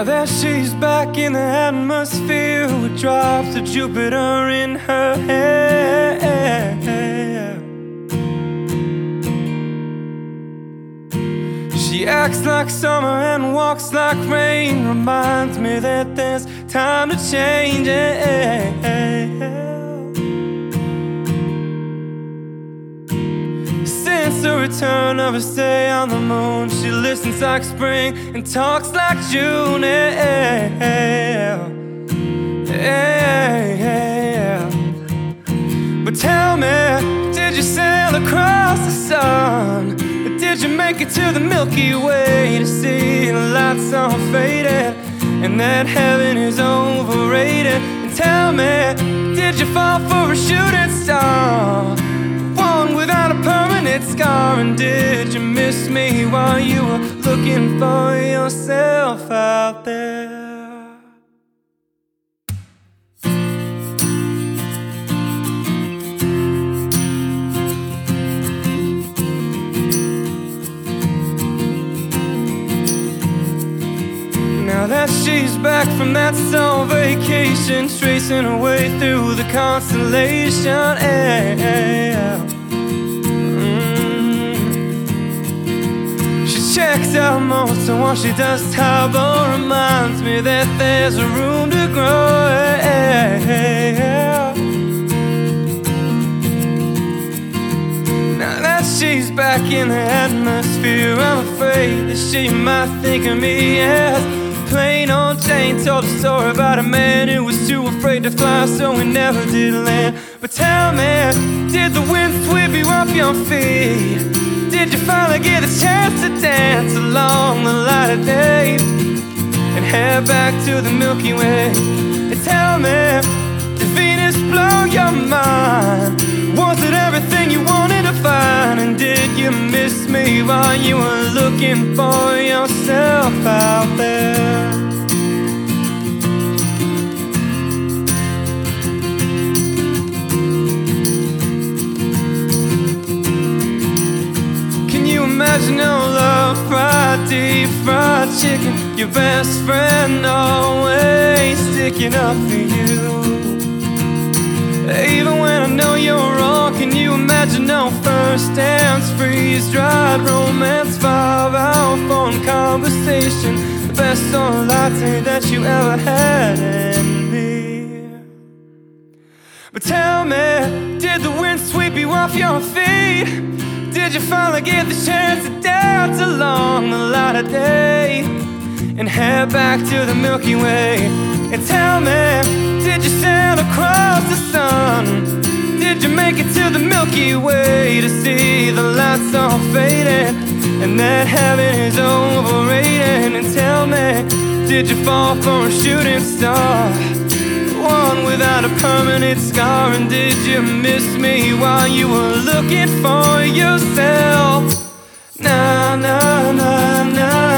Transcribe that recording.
Now that she's back in the atmosphere with drops of Jupiter in her hair. She acts like summer and walks like rain. Reminds me that there's time to change. The return of her stay on the moon, she listens like spring and talks like June. But tell me, did you sail across the sun? Did you make it to the Milky Way to see the lights all faded and that heaven is overrated? And tell me, did you fall for a shooting star? Permanent scar. And did you miss me while you were looking for yourself out there? Now that she's back from that summer vacation, tracing her way through the constellation. Yeah. Checks out what she does Tahoe reminds me that there's a room to grow. Now that she's back in the atmosphere, I'm afraid that she might think of me as plain old Jane. Told story about a man who was too afraid to fly, so he never did land. But tell me, did the wind sweep you off your feet? Did you finally get a chance to dance along the light of day and head back to the Milky Way? And tell me, did Venus blow your mind? Was it everything you wanted to find? And did you miss me while you were looking for yourself out there? No love, fried deep fried chicken? Your best friend always sticking up for you. Even when I know you're wrong, can you imagine no first dance, freeze dried romance, five hour phone conversation, the best on latte that you ever had in me? But tell me, did the wind sweep you off your feet? Did you finally get the chance to dance along the light of day and head back to the Milky Way? And tell me, did you sail across the sun? Did you make it to the Milky Way to see the lights all faded and that heaven is overrated? And tell me, did you fall for a shooting star? One without a permanent scar, and did you miss me while you were looking for yourself? Na na na